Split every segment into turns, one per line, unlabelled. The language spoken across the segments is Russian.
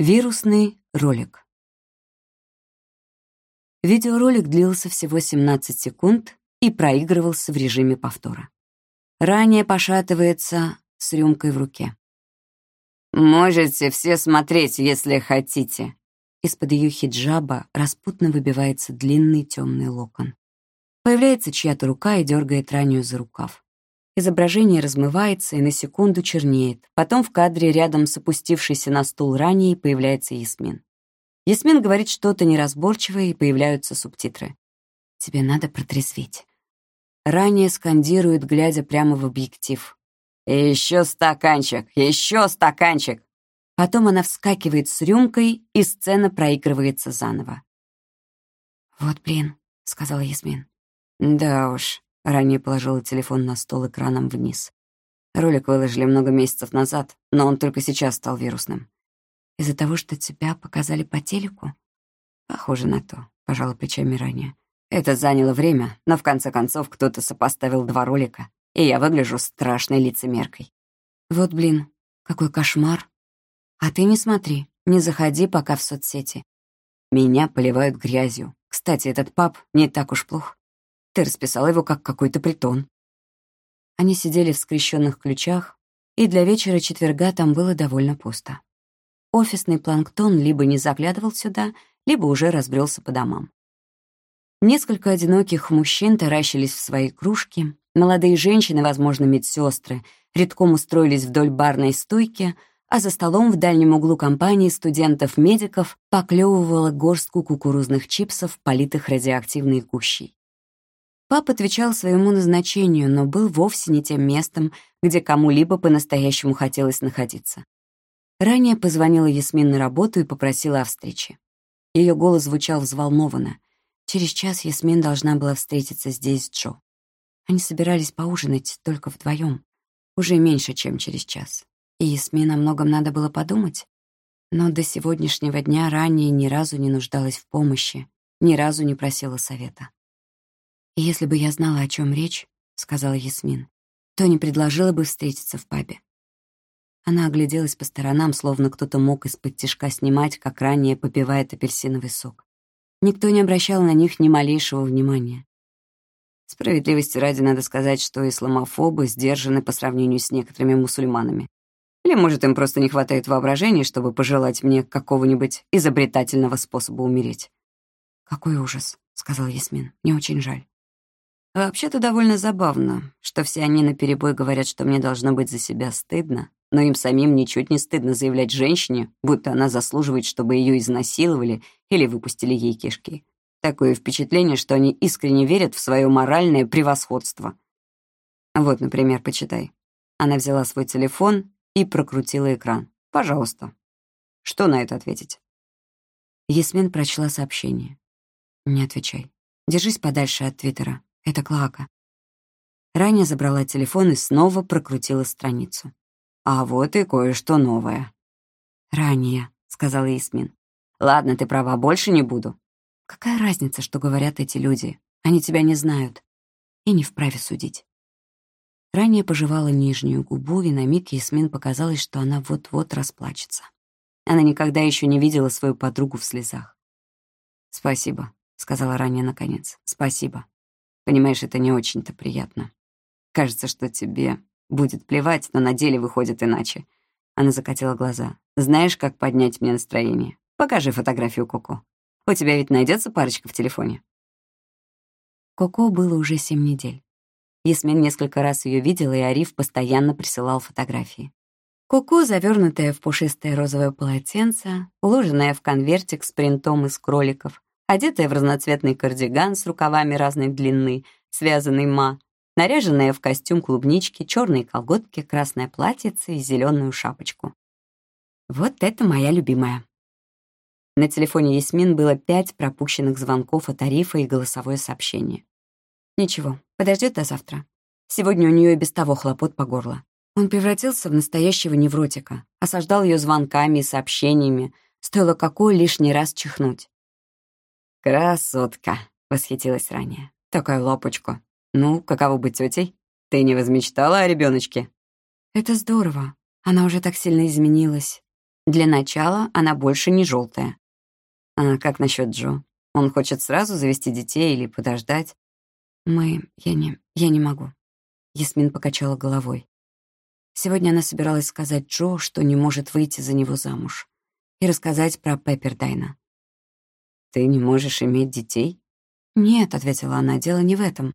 Вирусный ролик. Видеоролик длился всего 17 секунд и проигрывался в режиме повтора. Ранее пошатывается с рюмкой в руке.
«Можете все смотреть, если хотите».
Из-под ее хиджаба распутно выбивается длинный темный локон. Появляется чья-то рука и дергает раннюю за рукав. Изображение размывается и на секунду чернеет. Потом в кадре рядом с опустившейся на стул ранее появляется Ясмин. Ясмин говорит что-то неразборчивое, и появляются субтитры. «Тебе надо протрезветь». Ранее скандирует, глядя прямо в объектив.
«Еще стаканчик! Еще стаканчик!»
Потом она вскакивает с рюмкой, и сцена проигрывается заново. «Вот блин», — сказала Ясмин.
«Да уж», Ранее положила телефон на стол экраном вниз. Ролик выложили много месяцев назад, но он только сейчас стал вирусным.
Из-за того, что тебя показали по телеку?
Похоже на то, пожала плечами ранее. Это заняло время, но в конце концов кто-то сопоставил два ролика, и я выгляжу страшной лицемеркой.
Вот блин, какой кошмар. А ты не смотри, не заходи пока в соцсети.
Меня поливают грязью. Кстати, этот паб не так уж плох. Ты расписала его как какой-то притон.
Они сидели в скрещенных ключах, и для вечера четверга там было довольно пусто. Офисный планктон либо не заглядывал сюда, либо уже разбрелся по домам. Несколько одиноких мужчин таращились в свои кружки, молодые женщины, возможно, медсестры, редком устроились вдоль барной стойки, а за столом в дальнем углу компании студентов-медиков поклевывала горстку кукурузных чипсов, политых радиоактивной гущей. Пап отвечал своему назначению, но был вовсе не тем местом, где кому-либо по-настоящему хотелось находиться. Ранее позвонила Ясмин на работу и попросила о встрече. Ее голос звучал взволнованно. Через час Ясмин должна была встретиться здесь с Джо. Они собирались поужинать только вдвоем, уже меньше, чем через час. И Ясмин о многом надо было подумать. Но до сегодняшнего дня ранее ни разу не нуждалась в помощи, ни разу не просила совета. «Если бы я знала, о чем речь, — сказала Ясмин, — то не предложила бы встретиться в пабе». Она огляделась по сторонам, словно кто-то мог из-под тишка снимать, как ранее попивает апельсиновый сок. Никто не обращал на них ни малейшего внимания.
Справедливости ради надо сказать, что исламофобы сдержаны по сравнению с некоторыми мусульманами. Или, может, им просто не хватает воображения, чтобы пожелать мне какого-нибудь изобретательного способа умереть.
«Какой ужас», — сказал Ясмин. «Мне очень жаль».
Вообще-то довольно забавно, что все они наперебой говорят, что мне должно быть за себя стыдно, но им самим ничуть не стыдно заявлять женщине, будто она заслуживает, чтобы ее изнасиловали или выпустили ей кишки. Такое впечатление, что они искренне верят в свое моральное превосходство. Вот, например, почитай. Она взяла свой телефон и прокрутила экран. Пожалуйста. Что на это ответить?
Ясмин прочла сообщение. Не отвечай. Держись подальше от Твиттера. Это Клака. Ранее забрала телефон и снова прокрутила страницу.
«А вот и кое-что новое».
«Ранее», — сказала Исмин.
«Ладно, ты права, больше не буду».
«Какая разница, что говорят эти люди? Они тебя не знают. И не вправе судить». Ранее пожевала нижнюю губу, и на миг Ясмин показалось, что она вот-вот расплачется. Она никогда еще не видела свою подругу в слезах.
«Спасибо», — сказала ранее наконец. «Спасибо». Понимаешь, это не очень-то приятно. Кажется, что тебе будет плевать, но на деле выходит иначе. Она закатила глаза. Знаешь, как поднять мне настроение? Покажи фотографию Коко. У тебя ведь найдется парочка в телефоне.
Коко было уже семь недель. Ясмин несколько раз ее видела, и Ариф постоянно присылал фотографии. Коко, завернутая в пушистое розовое полотенце, уложенная в конвертик с принтом из кроликов, одетая в разноцветный кардиган с рукавами разной длины, связанный ма, наряженная в костюм клубнички, черные колготки, красное платьице и зеленую шапочку. Вот это моя любимая. На телефоне Ясмин было пять пропущенных звонков от Арифа и голосовое сообщение. Ничего, подождет до завтра. Сегодня у нее и без того хлопот по горло. Он превратился в настоящего невротика, осаждал ее звонками и сообщениями, стоило какой лишний раз чихнуть.
«Красотка!» — восхитилась ранее. «Такая лапочка. Ну, каково быть тетей? Ты не возмечтала о ребеночке?
«Это здорово. Она уже так сильно изменилась. Для начала она больше не желтая. А как насчет Джо? Он хочет сразу завести детей или подождать? Мы... Я не... Я не могу. Ясмин покачала головой. Сегодня она собиралась сказать Джо, что не может выйти за него замуж, и рассказать про Пеппердайна. «Ты не можешь иметь детей?» «Нет», — ответила она, — «дело не в этом.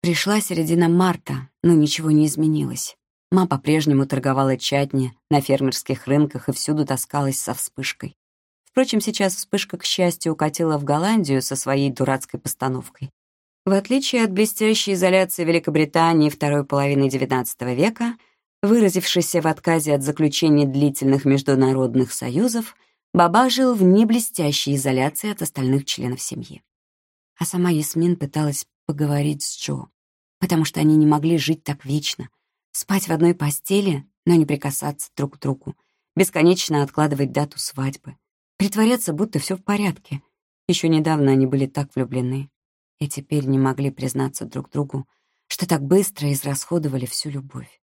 Пришла середина марта, но ничего не изменилось. Ма по-прежнему торговала чатни на фермерских рынках и всюду таскалась со вспышкой. Впрочем, сейчас вспышка, к счастью, укатила в Голландию со своей дурацкой постановкой. В отличие от блестящей изоляции Великобритании второй половины XIX века, выразившейся в отказе от заключения длительных международных союзов, Баба жил в неблестящей изоляции от остальных членов семьи. А сама Ясмин пыталась поговорить с Джо, потому что они не могли жить так вечно, спать в одной постели, но не прикасаться друг к другу, бесконечно откладывать дату свадьбы, притворяться, будто все в порядке. Еще недавно они были так влюблены и теперь не могли признаться друг другу, что так быстро израсходовали всю любовь.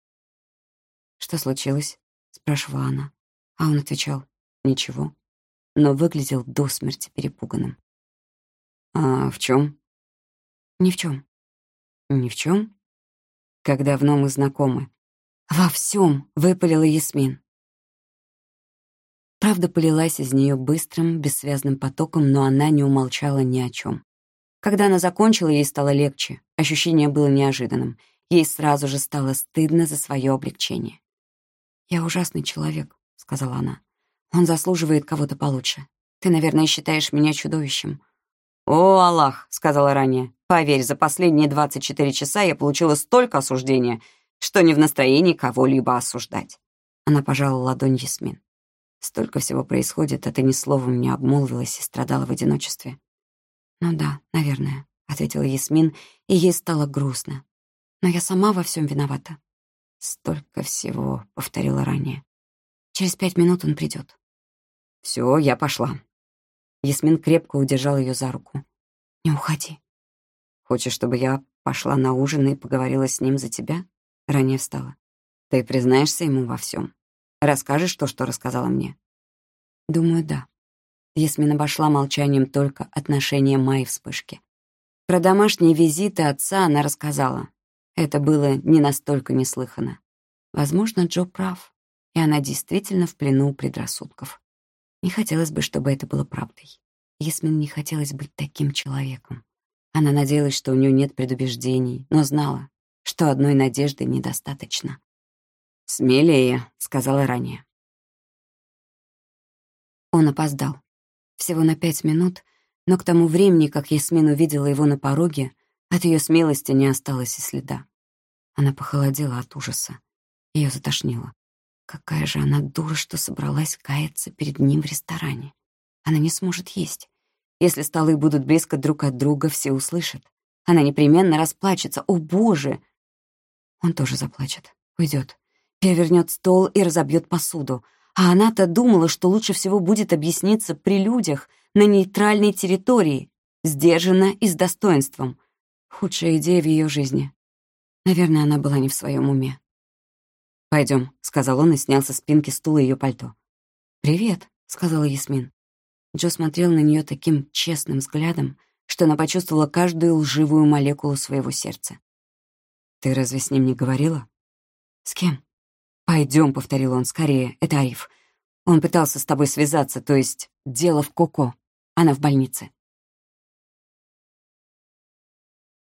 «Что случилось?» — спрашивала она. А он отвечал «Ничего», но выглядел до смерти перепуганным. «А в чем? «Ни в чем. «Ни в чем? Как давно мы знакомы?» «Во всем, выпалила Ясмин. Правда полилась из нее быстрым, бессвязным потоком, но она не умолчала ни о чем. Когда она закончила, ей стало легче. Ощущение было неожиданным. Ей сразу же стало стыдно за свое облегчение. «Я ужасный человек», — сказала она. «Он заслуживает кого-то получше. Ты, наверное, считаешь меня чудовищем».
«О, Аллах», — сказала ранее, «поверь, за последние 24 часа я получила столько осуждения, что не в настроении кого-либо осуждать».
Она пожала ладонь Ясмин. Столько всего происходит, а ты ни словом не обмолвилась и страдала в одиночестве. «Ну да, наверное», — ответила Ясмин, и ей стало грустно. «Но я сама во всем виновата». «Столько всего», — повторила ранее. «Через пять минут он придет.
«Все, я пошла».
Ясмин крепко удержал ее за руку. «Не уходи».
«Хочешь, чтобы я пошла на ужин и поговорила с ним за тебя?» Ранее встала. «Ты признаешься ему во всем. Расскажешь то, что рассказала мне?»
«Думаю, да». Ясмин обошла молчанием только отношения Майи вспышки. Про домашние визиты отца она рассказала. Это было не настолько неслыханно. Возможно, Джо прав, и она действительно в плену предрассудков. Не хотелось бы, чтобы это было правдой. Ясмин не хотелось быть таким человеком. Она надеялась, что у нее нет предубеждений, но знала, что одной надежды недостаточно.
«Смелее», — сказала ранее.
Он опоздал. Всего на пять минут, но к тому времени, как Ясмин увидела его на пороге, от ее смелости не осталось и следа. Она похолодела от ужаса. Ее затошнило. Какая же она дура, что собралась каяться перед ним в ресторане. Она не сможет есть. Если столы будут близко друг от друга, все услышат. Она непременно расплачется. О, Боже! Он тоже заплачет. Уйдет перевернет стол и разобьет посуду. А она-то думала, что лучше всего будет объясниться при людях на нейтральной территории, сдержанно и с достоинством. Худшая идея в ее жизни. Наверное, она была не в своем уме.
Пойдем, сказал он и снял со спинки стула ее пальто.
«Привет», — сказала Ясмин. Джо смотрел на нее таким честным взглядом, что она почувствовала каждую лживую молекулу своего сердца.
«Ты разве с ним не говорила?»
«С кем?»
«Пойдем», — повторил он, — «скорее, это Ариф. Он пытался с тобой связаться, то есть дело в Коко. Она в больнице».